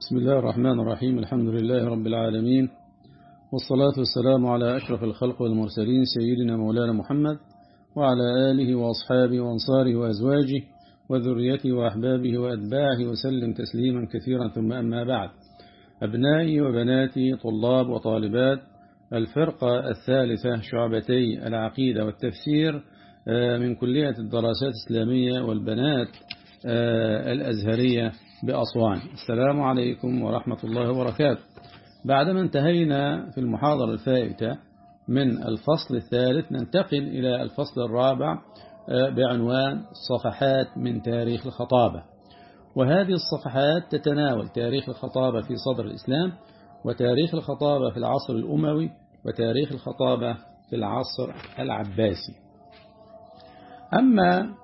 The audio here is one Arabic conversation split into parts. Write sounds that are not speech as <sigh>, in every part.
بسم الله الرحمن الرحيم الحمد لله رب العالمين والصلاة والسلام على أشرف الخلق والمرسلين سيدنا مولانا محمد وعلى آله وأصحابه وأنصاره وأزواجه وذريته وأحبابه وأتباعه وسلم تسليما كثيرا ثم أما بعد. أبنائي وبناتي طلاب وطالبات الفرقة الثالثة شعبتي العقيدة والتفسير من كلية الدراسات الإسلامية والبنات الأزهرية بأسوان السلام عليكم ورحمة الله وبركاته. بعدما انتهينا في المحاضرة الفائتة من الفصل الثالث ننتقل إلى الفصل الرابع بعنوان صفحات من تاريخ الخطابة. وهذه الصفحات تتناول تاريخ الخطابة في صدر الإسلام وتاريخ الخطابة في العصر الأموي وتاريخ الخطابة في العصر العباسي. أما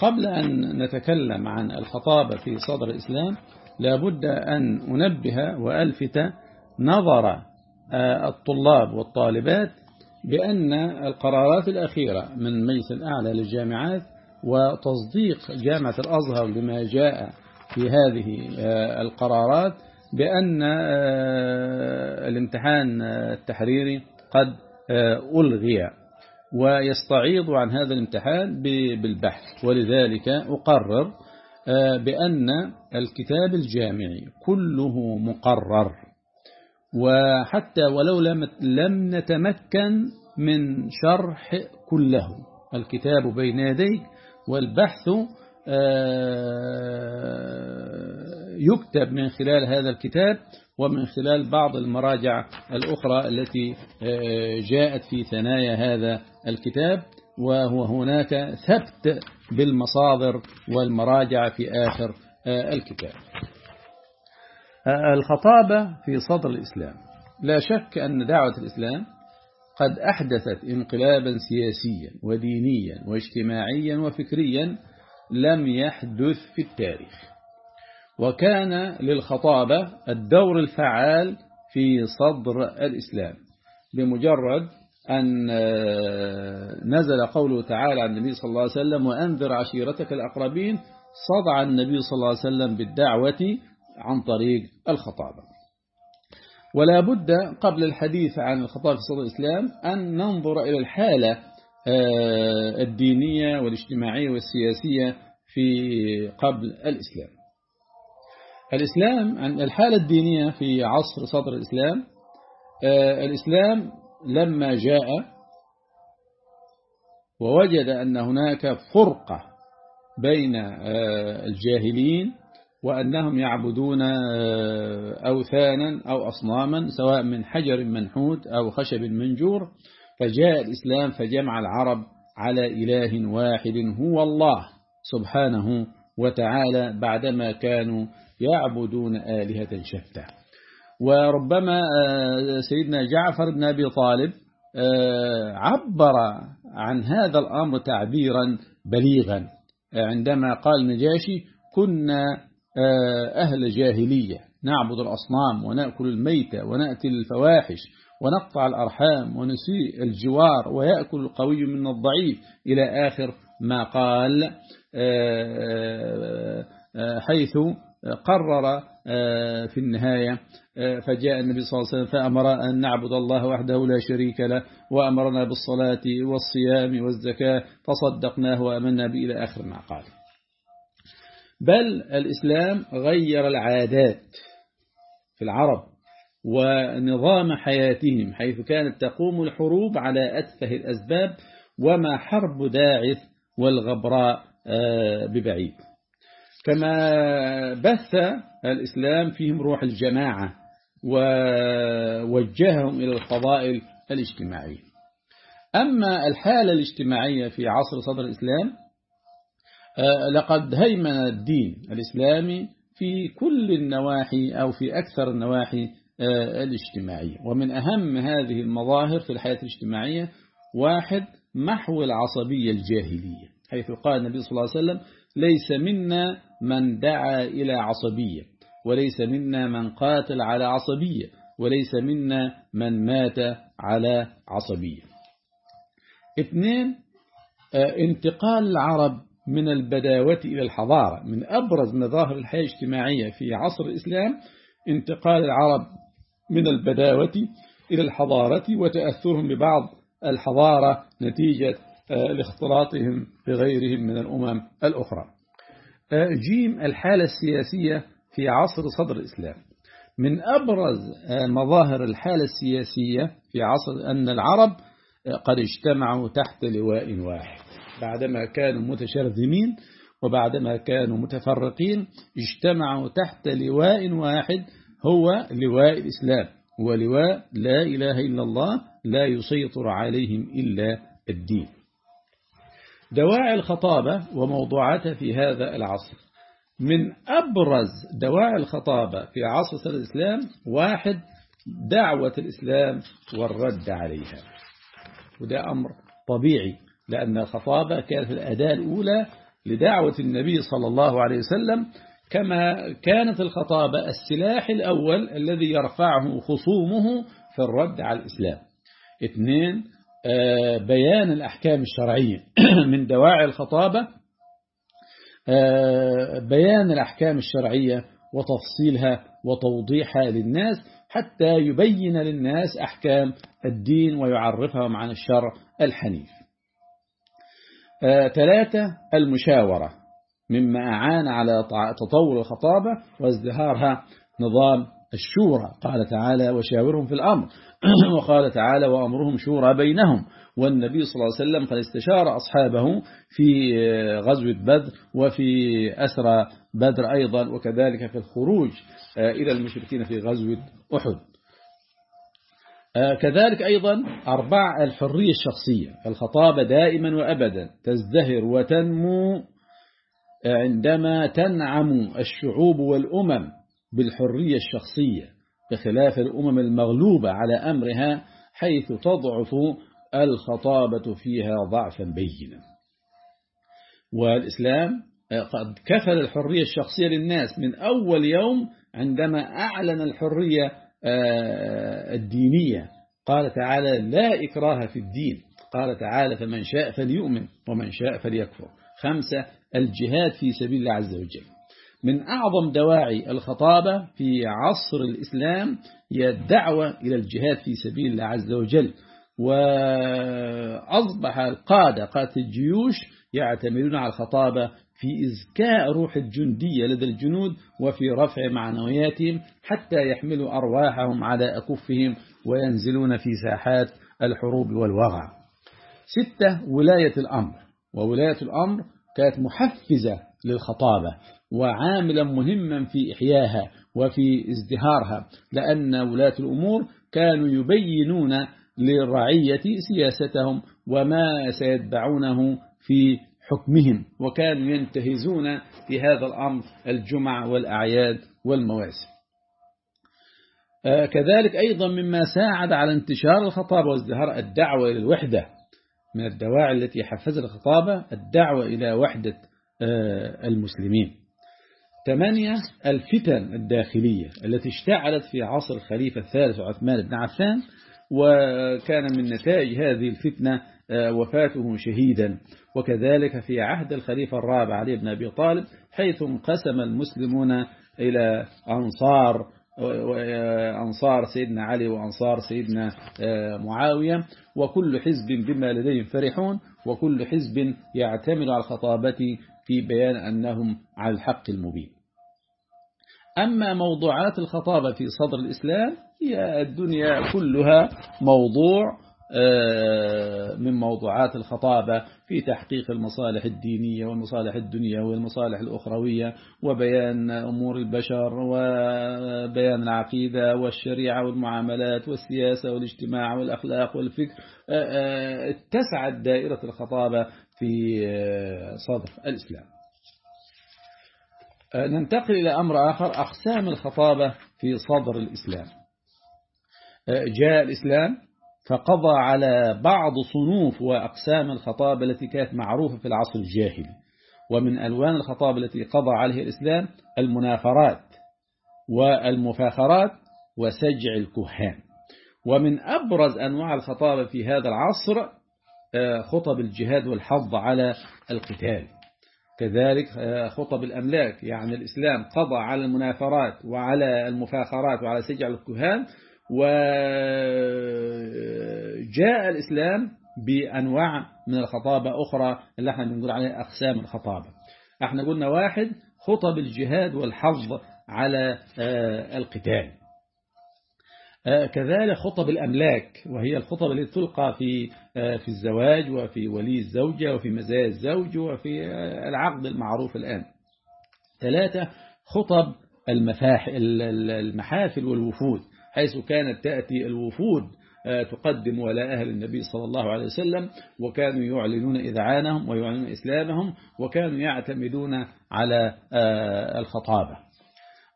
قبل أن نتكلم عن الخطابة في صدر الإسلام لابد أن أنبه وألفت نظر الطلاب والطالبات بأن القرارات الأخيرة من مجلس الأعلى للجامعات وتصديق جامعة الأزهر لما جاء في هذه القرارات بأن الامتحان التحريري قد ألغي. ويستعيض عن هذا الامتحان بالبحث. ولذلك أقرر بأن الكتاب الجامعي كله مقرر. وحتى ولو لم نتمكن من شرح كله الكتاب بين يديك والبحث يكتب من خلال هذا الكتاب ومن خلال بعض المراجع الأخرى التي جاءت في ثنايا هذا الكتاب وهو هناك ثبت بالمصادر والمراجع في آخر الكتاب. الخطابة في صدر الإسلام. لا شك أن دعوة الإسلام قد أحدثت انقلابا سياسيا ودينيا واجتماعيا وفكريا لم يحدث في التاريخ. وكان للخطابة الدور الفعال في صدر الإسلام بمجرد أن نزل قوله تعالى عن النبي صلى الله عليه وسلم وأنذر عشيرتك الأقربين. صدع النبي صلى الله عليه وسلم بالدعوة عن طريق الخطابة. ولا بد قبل الحديث عن الخطابة في صدر الإسلام أن ننظر إلى الحالة الدينية والاجتماعية والسياسية في قبل الإسلام. الإسلام الحالة الدينية في عصر صدر الإسلام الإسلام لما جاء ووجد أن هناك فرقة بين الجاهلين وأنهم يعبدون أوثانا أو أصناما سواء من حجر منحوت أو خشب منجور. فجاء الإسلام فجمع العرب على إله واحد هو الله سبحانه وتعالى بعدما كانوا يعبدون آلهة شتى. وربما سيدنا جعفر بن أبي طالب عبر عن هذا الأمر تعبيرا بليغا عندما قال نجاشي كنا أهل جاهلية نعبد الأصنام ونأكل الميتة ونأتي الفواحش ونقطع الأرحام ونسيء الجوار ويأكل القوي من الضعيف إلى آخر ما قال حيث قرر في النهاية فجاء النبي صلى الله عليه وسلم فأمر أن نعبد الله وحده لا شريك له وأمرنا بالصلاة والصيام والزكاة فصدقناه وأمنا به إلى آخر ما قال. بل الإسلام غير العادات في العرب. ونظام حياتهم حيث كانت تقوم الحروب على أتفه الأسباب وما حرب داعث والغبراء ببعيد. كما بث الإسلام فيهم روح الجماعة ووجههم إلى الفضائل الاجتماعية. أما الحالة الاجتماعية في عصر صدر الإسلام لقد هيمن الدين الإسلامي في كل النواحي أو في أكثر النواحي الاجتماعية. ومن أهم هذه المظاهر في الحياة الاجتماعية واحد محو العصبية الجاهلية حيث قال النبي صلى الله عليه وسلم ليس منا من دعا إلى عصبية وليس منا من قاتل على عصبية وليس منا من مات على عصبية. اثنين انتقال العرب من البداوة إلى الحضارة. من أبرز مظاهر الحياة الاجتماعية في عصر الإسلام انتقال العرب من البداوة إلى الحضارة وتأثرهم ببعض الحضارة نتيجة لاختلاطهم بغيرهم من الأمم الأخرى. جيم الحالة السياسية في عصر صدر الإسلام. من أبرز مظاهر الحالة السياسية في عصر أن العرب قد اجتمعوا تحت لواء واحد. بعدما كانوا متشرذمين وبعدما كانوا متفرقين اجتمعوا تحت لواء واحد هو لواء الإسلام ولواء لا إله إلا الله لا يسيطر عليهم إلا الدين. دواعي الخطابة وموضوعاتها في هذا العصر. من أبرز دواعي الخطابة في عصر الإسلام واحد دعوة الإسلام والرد عليها. وده أمر طبيعي لأن الخطابة كانت الأداة الأولى لدعوة النبي صلى الله عليه وسلم كما كانت الخطابة السلاح الأول الذي يرفعه خصومه في الرد على الإسلام. اثنين بيان الأحكام الشرعية <clears throat> من دواعي الخطابة بيان الأحكام الشرعية وتفصيلها وتوضيحها للناس حتى يبين للناس أحكام الدين ويعرفهم عن الشرع الحنيف. ثلاثة المشاورة. مما أعان على تطور الخطابة وازدهارها نظام الشورى. قال تعالى وشاورهم في الأمر. <clears throat> وقال تعالى وأمرهم شورى بينهم. والنبي صلى الله عليه وسلم قد استشار أصحابه في غزوة بدر وفي أسرى بدر أيضا وكذلك في الخروج إلى المشركين في غزوة أحد. كذلك أيضا أربع الحرية الشخصية. الخطابة دائما وأبدا تزدهر وتنمو عندما تنعم الشعوب والأمم بالحرية الشخصية بخلاف الأمم المغلوبة على أمرها حيث تضعف الخطابة فيها ضعفا بينا. والإسلام قد كفل الحرية الشخصية للناس من أول يوم عندما أعلن الحرية الدينية. قال تعالى لا إكراه في الدين قال تعالى فمن شاء فليؤمن ومن شاء فليكفر خمسة الجهاد في سبيل الله عز وجل. من أعظم دواعي الخطابة في عصر الإسلام هي الدعوة إلى الجهاد في سبيل الله عز وجل. وأصبح القادة قادة الجيوش يعتمدون على الخطابة في إزكاء روح الجندية لدى الجنود وفي رفع معنوياتهم حتى يحملوا أرواحهم على أكفهم وينزلون في ساحات الحروب والوغى. ستة ولاية الأمر. وولاية الأمر كانت محفزة للخطابة وعاملا مهما في إحياها وفي ازدهارها لأن ولاة الأمور كانوا يبينون للرعية سياستهم وما سيتبعونه في حكمهم وكانوا ينتهزون في هذا الأمر الجمع والأعياد والمواسم كذلك أيضا مما ساعد على انتشار الخطابة وازدهار الدعوة إلى الوحدة من الدواعي التي حفزت الخطابة الدعوة إلى وحدة المسلمين. ثمانية الفتن الداخلية التي اشتعلت في عصر الخليفة الثالث عثمان بن عفان وكان من نتائج هذه الفتنة وفاته شهيدا. وكذلك في عهد الخليفة الرابع علي بن أبي طالب حيث انقسم المسلمون إلى أنصار أنصار سيدنا علي وأنصار سيدنا معاوية وكل حزب بما لديهم فرحون وكل حزب يعتمد على الخطابة في بيان أنهم على الحق المبين. أما موضوعات الخطابة في صدر الإسلام هي الدنيا كلها موضوع من موضوعات الخطابة في تحقيق المصالح الدينية والمصالح الدنيا والمصالح الأخروية وبيان أمور البشر وبيان العقيدة والشريعة والمعاملات والسياسة والاجتماع والأخلاق والفكر. اتسعت دائرة الخطابة في صدر الإسلام. ننتقل إلى أمر آخر أقسام الخطابة في صدر الإسلام. جاء الإسلام فقضى على بعض صنوف وأقسام الخطابة التي كانت معروفة في العصر الجاهلي. ومن ألوان الخطابة التي قضى عليها الإسلام المنافرات والمفاخرات وسجع الكهان. ومن أبرز أنواع الخطابة في هذا العصر خطب الجهاد والحظ على القتال. كذلك خطب الأملاك يعني الإسلام قضى على المنافرات وعلى المفاخرات وعلى سجع الكهان وجاء الإسلام بأنواع من الخطابة أخرى اللي إحنا بنقول عليها أقسام الخطابة. إحنا قلنا واحد خطب الجهاد والحظ على القتال. كذلك خطب الأملاك وهي الخطب التي تلقى في في الزواج وفي ولي الزوجة وفي مزايا الزوج وفي العقد المعروف الآن. ثلاثة خطب المحافل والوفود. حيث كانت تأتي الوفود تقدم ولاء أهل النبي صلى الله عليه وسلم وكانوا يعلنون إذعانهم ويعلنون إسلامهم وكانوا يعتمدون على الخطابة.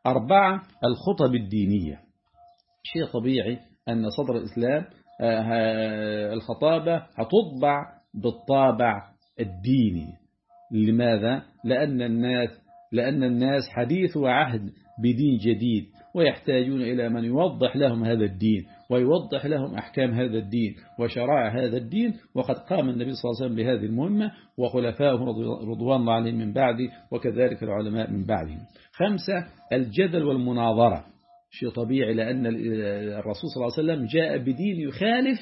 أربعة الخطب الدينية. شيء طبيعي أن صدر الإسلام الخطابة هتطبع بالطابع الديني. لماذا؟ لأن الناس لأن الناس حديث وعهد بدين جديد. ويحتاجون إلى من يوضح لهم هذا الدين ويوضح لهم أحكام هذا الدين وشرائع هذا الدين. وقد قام النبي صلى الله عليه وسلم بهذه المهمة وخلفاؤه رضوان الله عليهم من بعده وكذلك العلماء من بعدهم. خمسة الجدل والمناظرة. شيء طبيعي لأن الرسول صلى الله عليه وسلم جاء بدين يخالف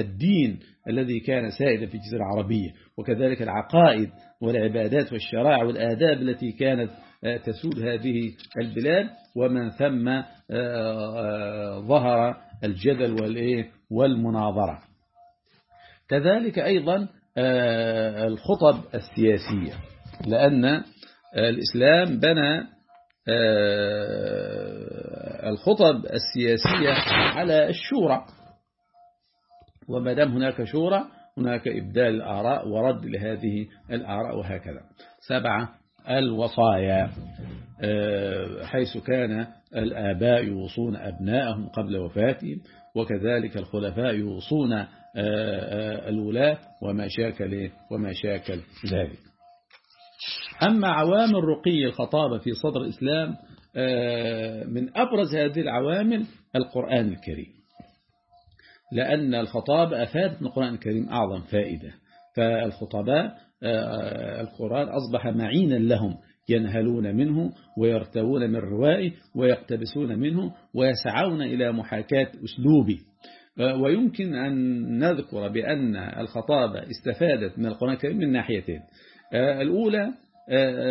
الدين الذي كان سائدا في الجزيرة العربية. وكذلك العقائد والعبادات والشرائع والآداب التي كانت تسود هذه البلاد ومن ثم ظهر الجدل والمناظرة. كذلك أيضا الخطب السياسية لأن الإسلام بنى الخطب السياسية على الشورى. وما دام هناك شورى هناك إبدال الآراء ورد لهذه الآراء وهكذا. سبعة الوصايا. حيث كان الآباء يوصون أبنائهم قبل وفاتهم وكذلك الخلفاء يوصون الولاة وما شاكل وما شاكل ذلك. أما عوامل رقي الخطابة في صدر الإسلام من أبرز هذه العوامل القرآن الكريم. لأن الخطابة أفادت من القرآن الكريم أعظم فائدة. فالخطباء القرآن أصبح معينا لهم ينهلون منه ويرتوون من روائه ويقتبسون منه ويسعون إلى محاكاة أسلوبه. ويمكن أن نذكر بأن الخطابة استفادت من القرآن الكريم من ناحيتين. الأولى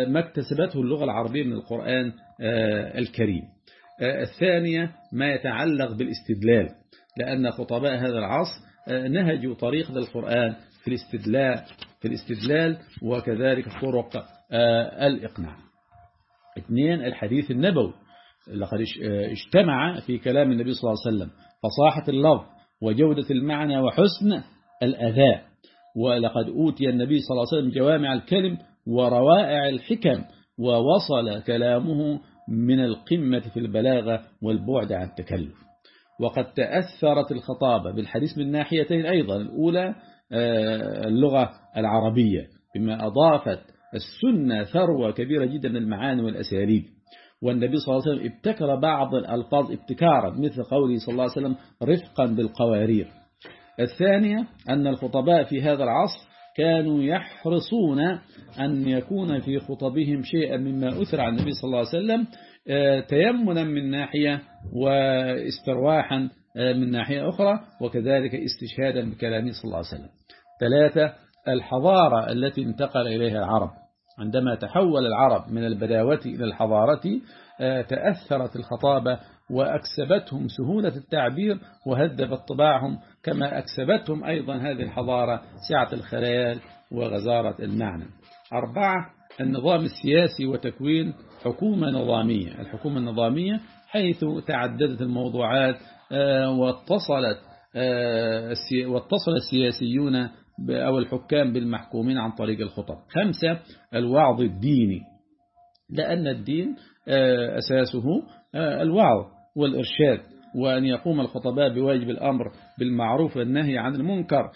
ما اكتسبته اللغة العربية من القرآن الكريم. الثانية ما يتعلق بالاستدلال لأن خطباء هذا العصر نهجوا طريق القرآن في الاستدلال في الاستدلال وكذلك طرق الإقناع. اثنين الحديث النبوي لقد اجتمع في كلام النبي صلى الله عليه وسلم فصاحة اللفظ وجودة المعنى وحسن الأداء. ولقد أوتي النبي صلى الله عليه وسلم جوامع الكلم وروائع الحكم ووصل كلامه من القمة في البلاغة والبعد عن التكلف. وقد تأثرت الخطابة بالحديث من ناحيتين أيضا الأولى اللغة العربية بما أضافت السنة ثروة كبيرة جدا من المعاني والأساليب. والنبي صلى الله عليه وسلم ابتكر بعض الألفاظ ابتكارا مثل قوله صلى الله عليه وسلم رفقا بالقوارير. الثانية أن الخطباء في هذا العصر كانوا يحرصون أن يكون في خطبهم شيئا مما أثر عن النبي صلى الله عليه وسلم تيمنا من ناحية واسترواحا من ناحية أخرى وكذلك استشهادا بكلامه صلى الله عليه وسلم. ثلاثة الحضارة التي انتقل إليها العرب. عندما تحول العرب من البداوة إلى الحضارة تأثرت الخطابة وأكسبتهم سهولة التعبير وهذبت طباعهم كما أكسبتهم أيضا هذه الحضارة سعة الخيال وغزارة المعنى. أربعة النظام السياسي وتكوين حكومة نظامية. الحكومة النظامية حيث تعددت الموضوعات واتصلت واتصل السياسيون أو الحكام بالمحكومين عن طريق الخطب. خمسة الوعظ الديني. لأن الدين أساسه الوعظ والإرشاد وأن يقوم الخطباء بواجب الأمر بالمعروف والنهي عن المنكر.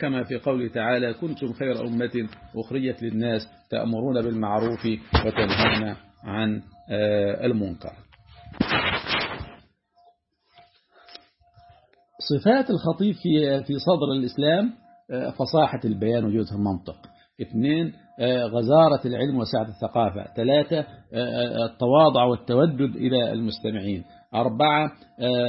كما في قوله تعالى كنتم خير أمة أخرجت للناس تأمرون بالمعروف وتنهون عن المنكر. صفات الخطيب في في صدر الإسلام فصاحة البيان وجودة المنطق اثنين غزارة العلم وسعة الثقافة. ثلاثة التواضع والتودد إلى المستمعين. أربعة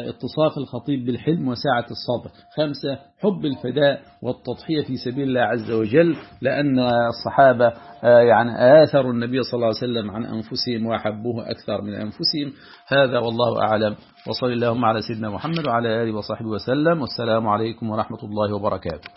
اتصاف الخطيب بالحلم وسعة الصبر. خمسة حب الفداء والتضحية في سبيل الله عز وجل لأن الصحابة يعني آثروا النبي صلى الله عليه وسلم عن أنفسهم وأحبوه أكثر من أنفسهم. هذا والله أعلم. وصلى اللهم على سيدنا محمد وعلى آله وصحبه وسلم. والسلام عليكم ورحمة الله وبركاته.